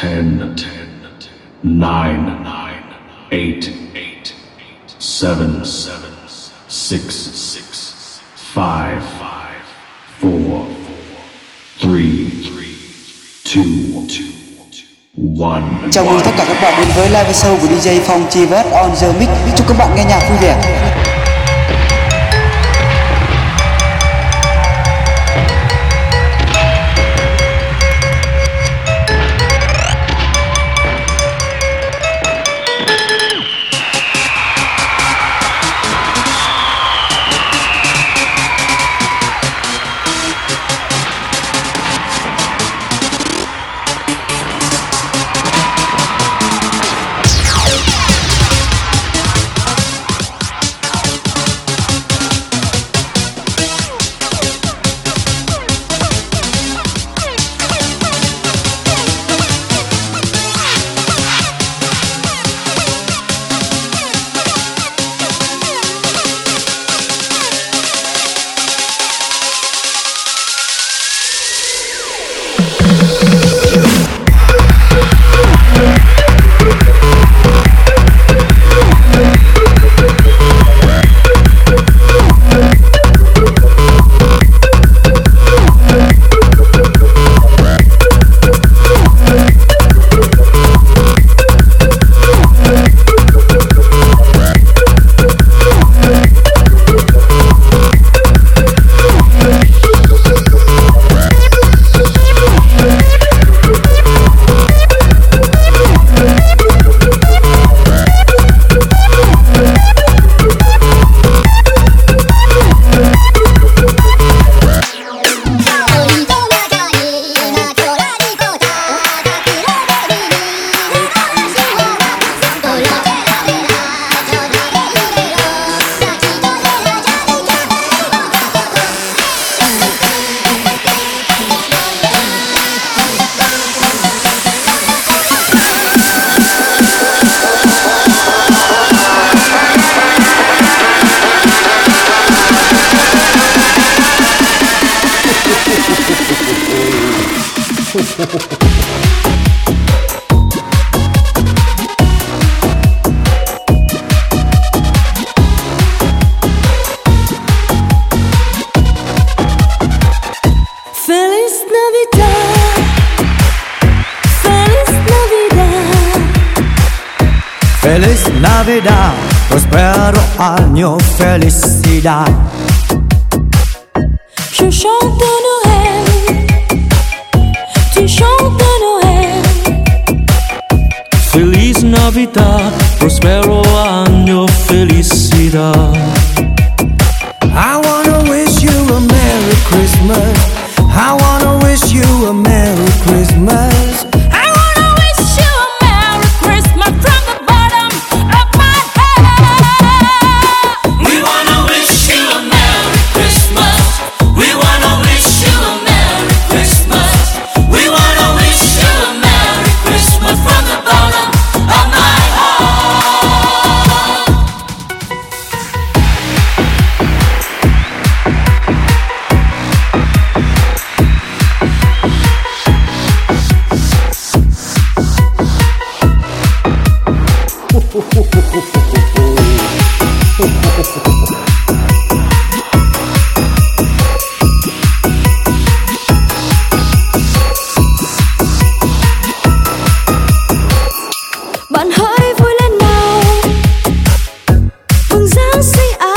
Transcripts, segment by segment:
ten, nine, eight, seven, six, five, four, three, two, one. Chào mừng tất cả các bạn đến với live show của DJ Phong Chivet on the mic. Chúc các bạn nghe nhạc vui vẻ. Año, felicidad. Je chante Noël. Tu chantes Noël. Feliz Navidad, see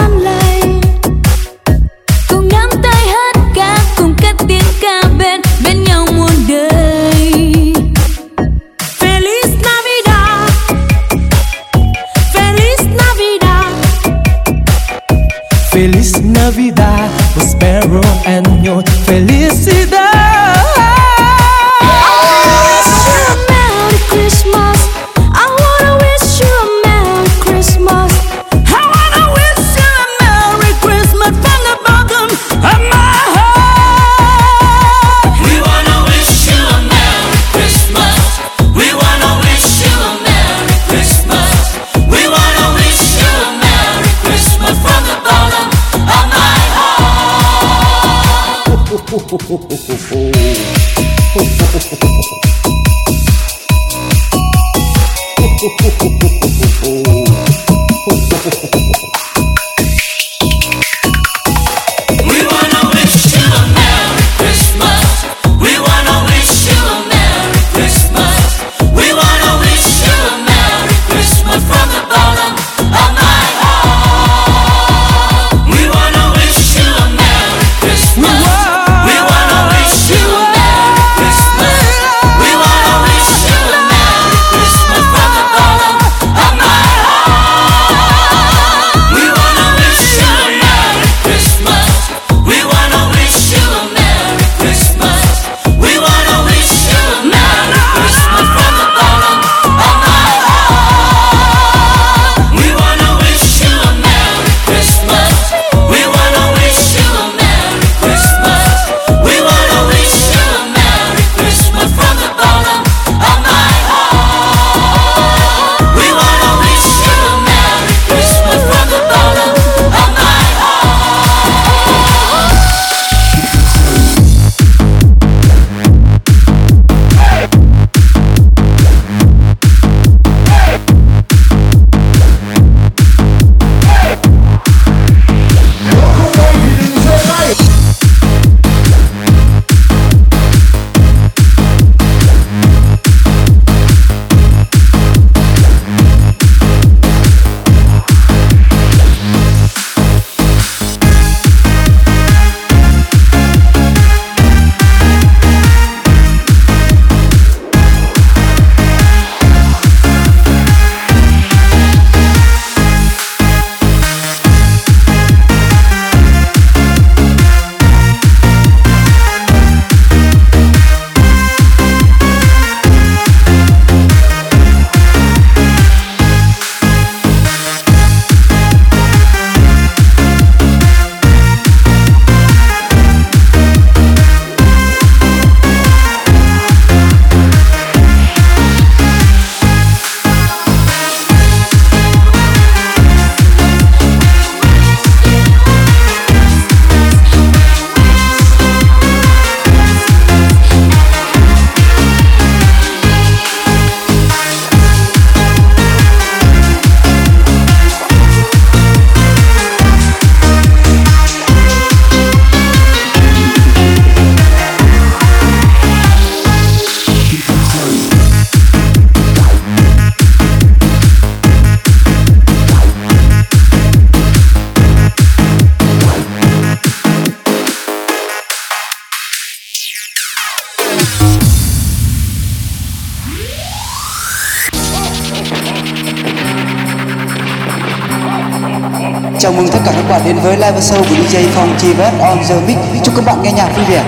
live show của DJ Phong on the. Chúc các bạn nghe nhạc vui vẻ.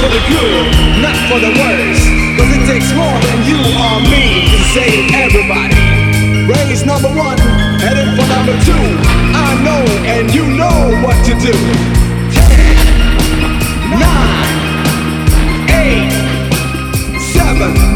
For the good, not for the it takes more than you or me to save everybody. Raise number one, headed for number two. I know and you know what to do. Ten, nine, eight, seven,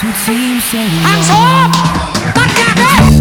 The nights would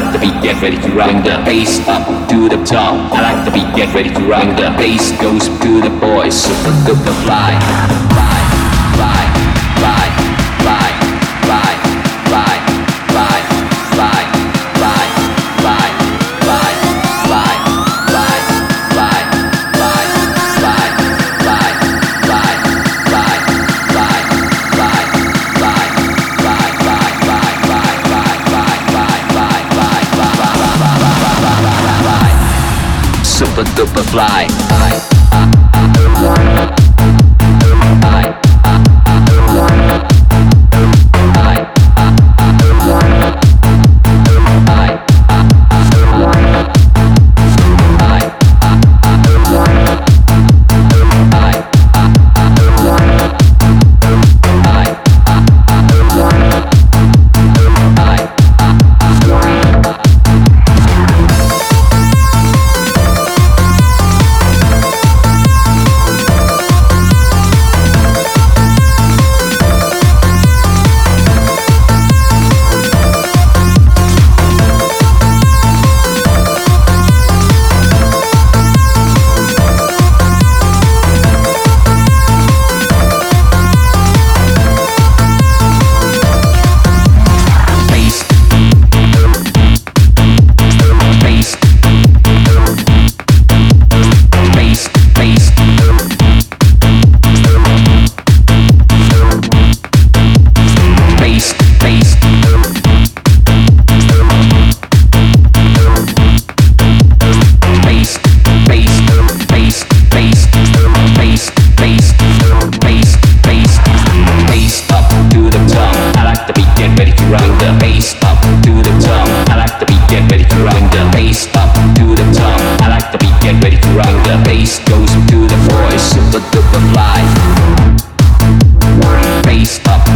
like the beat, get ready to run the bass up to the top. I like the beat, get ready to run the bass goes to the boys, super good to fly. fly. the bass goes into the voice, super duper live. Face up.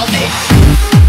tell me.